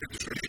это же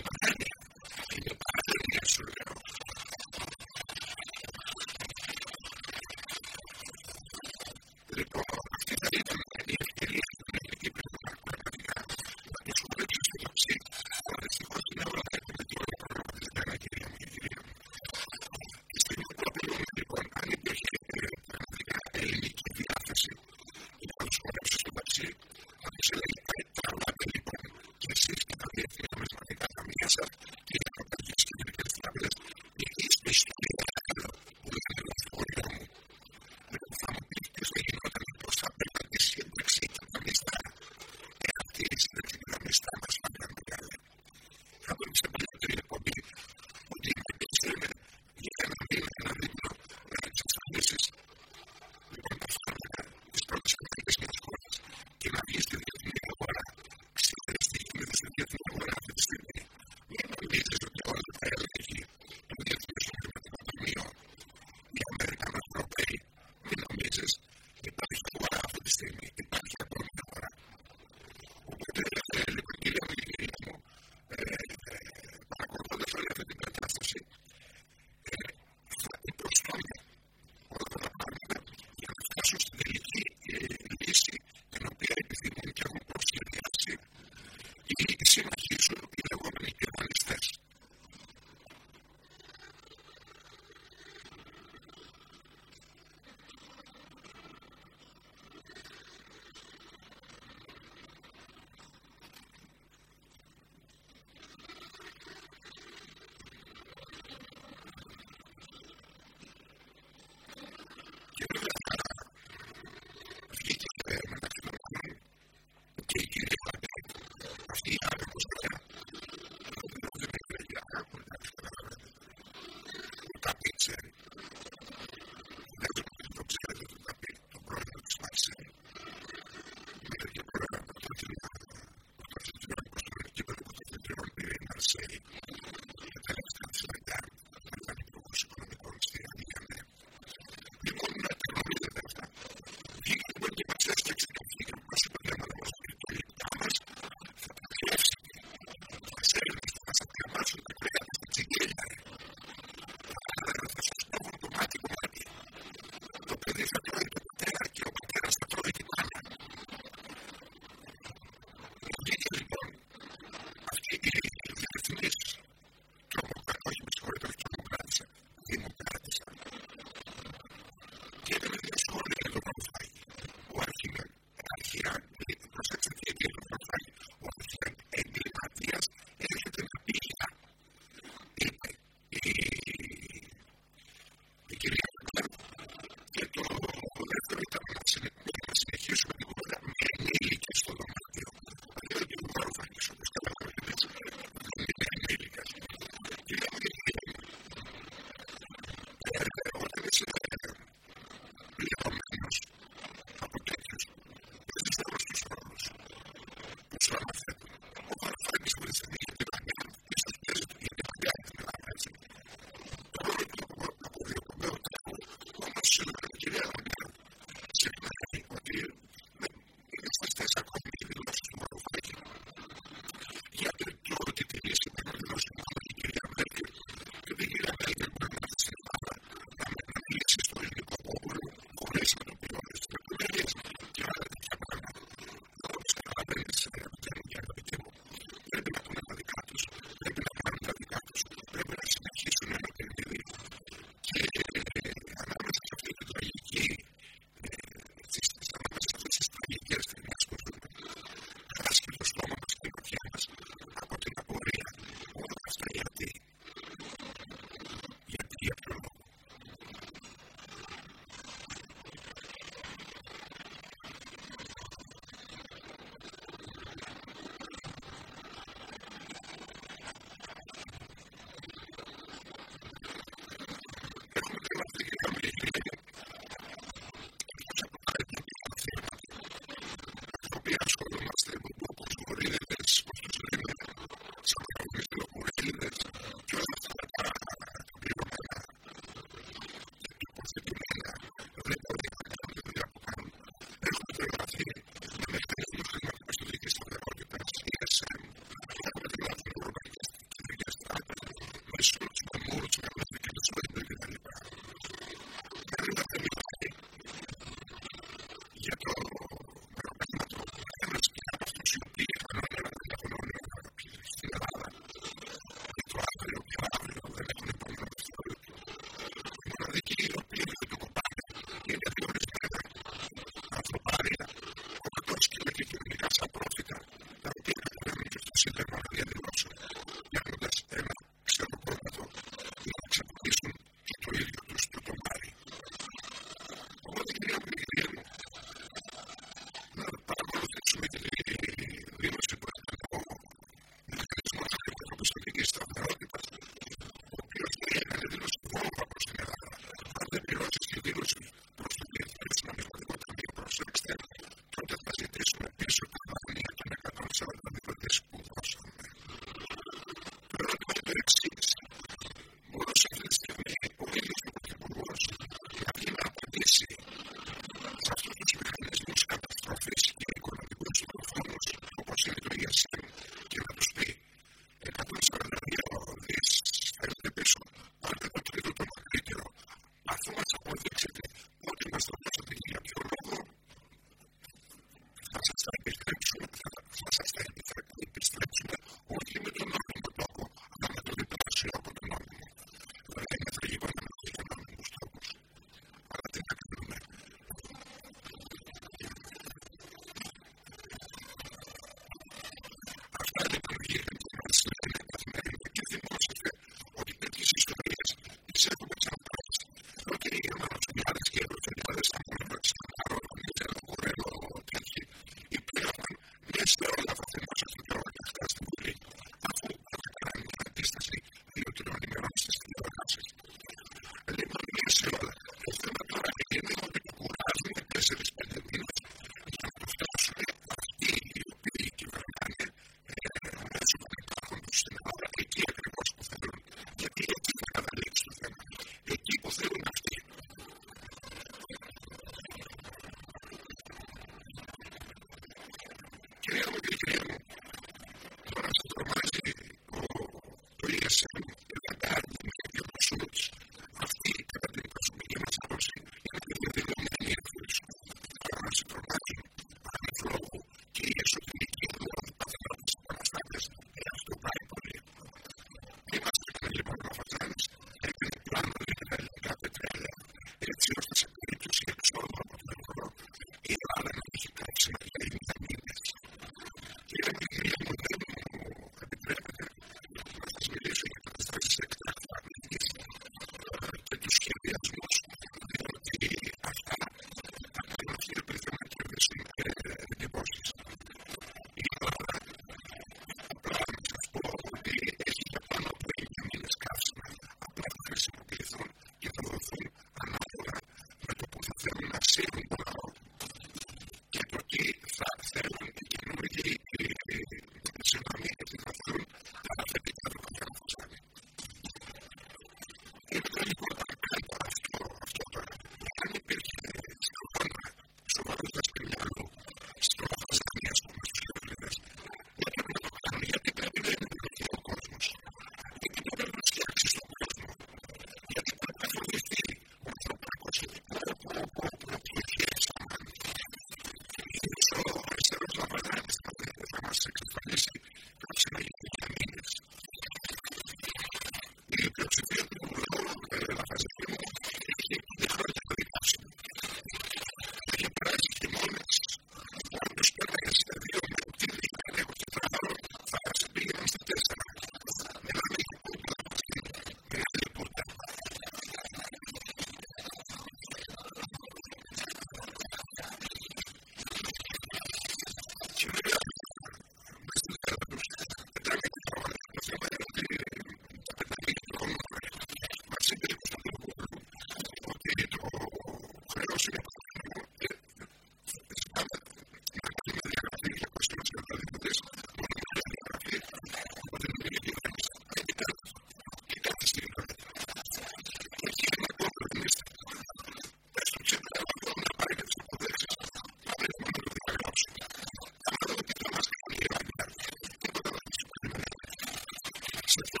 Gracias.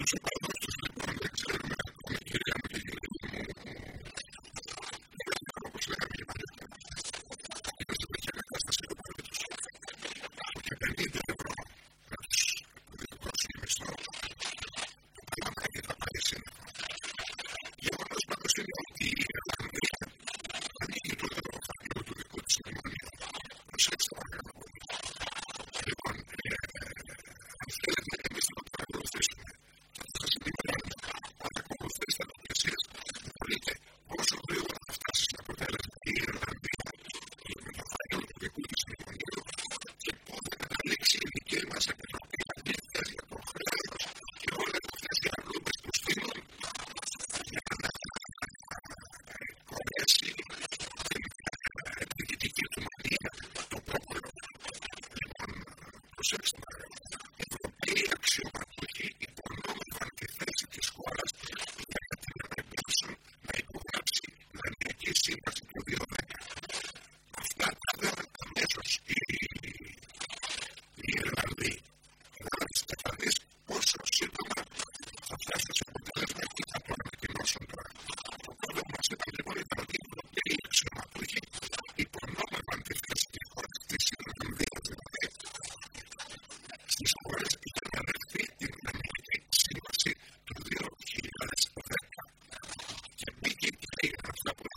You should six take it a step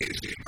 crazy.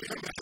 Probably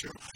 classroom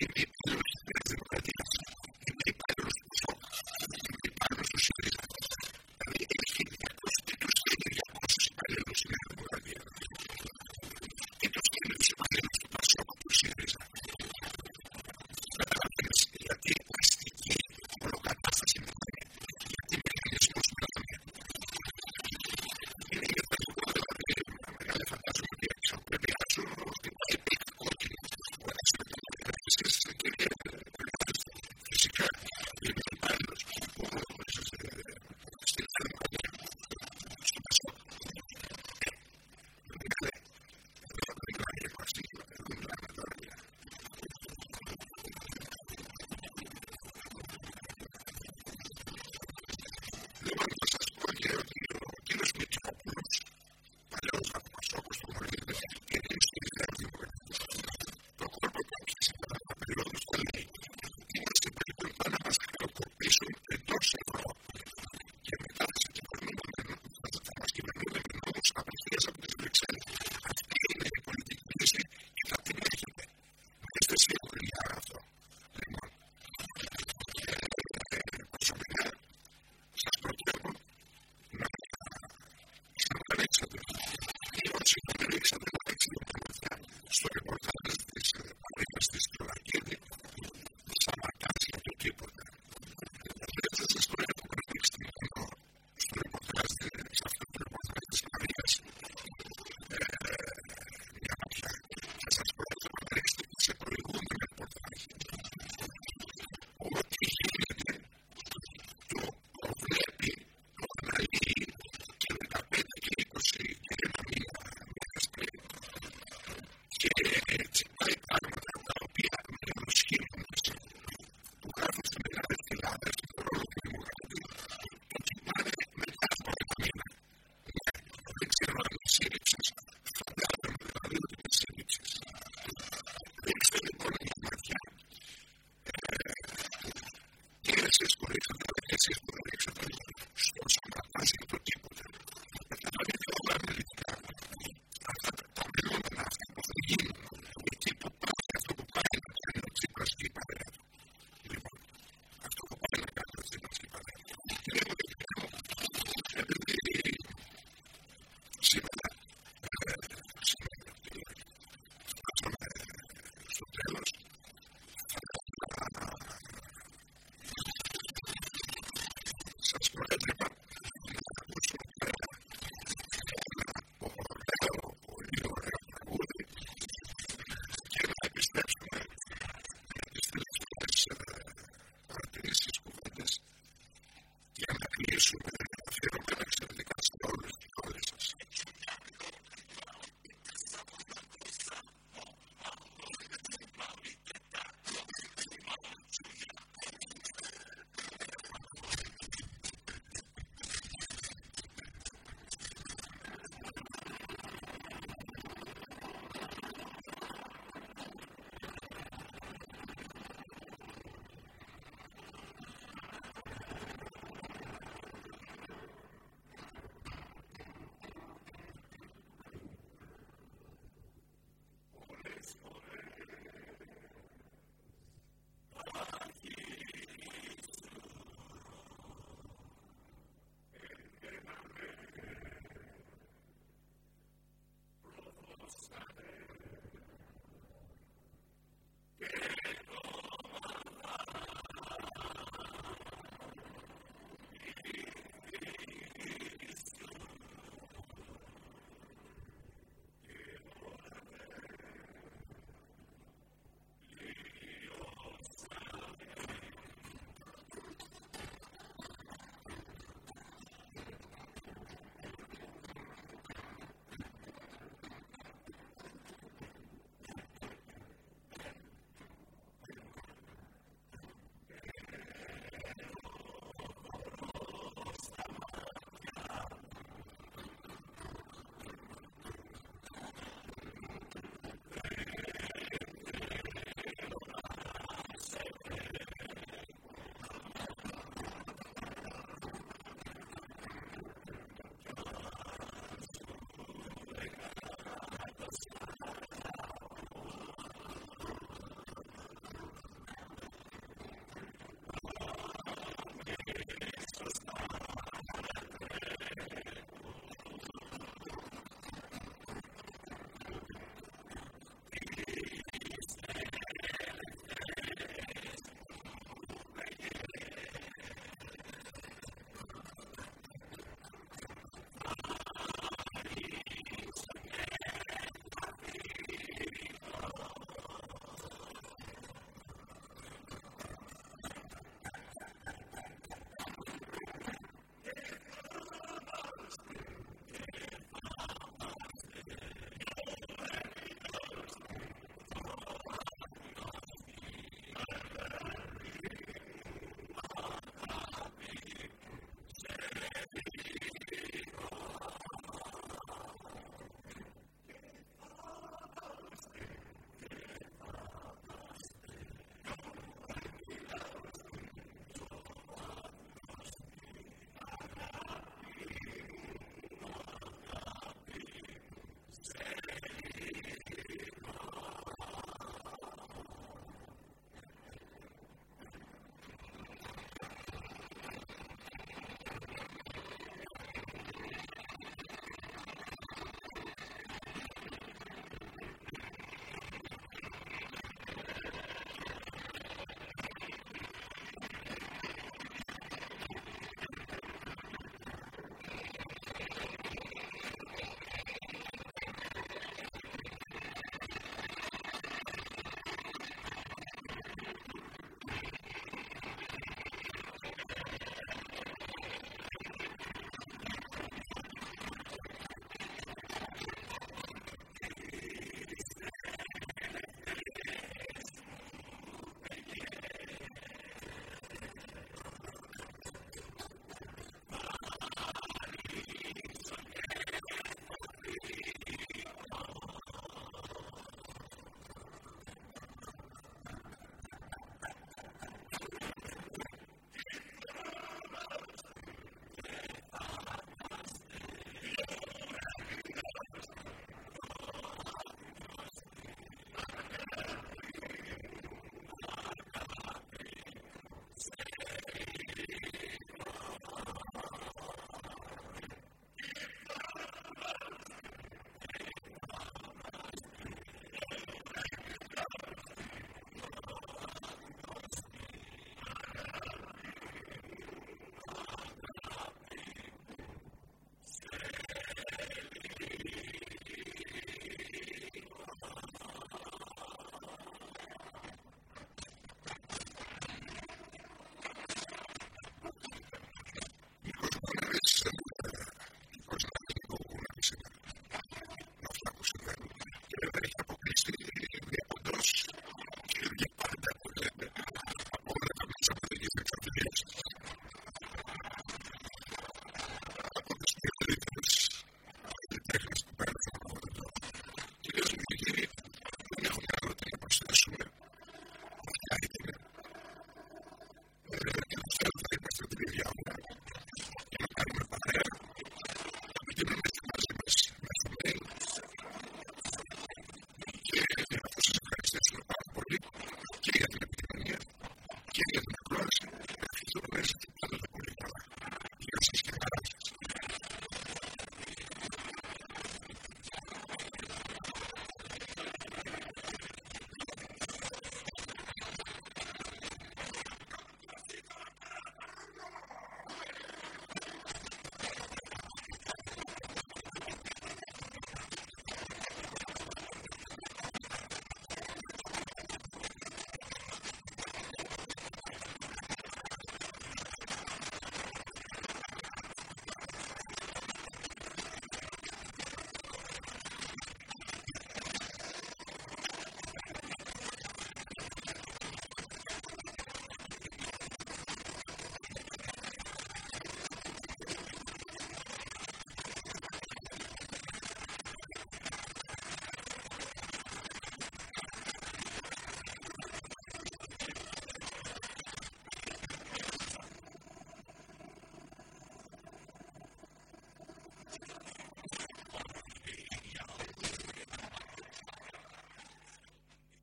give you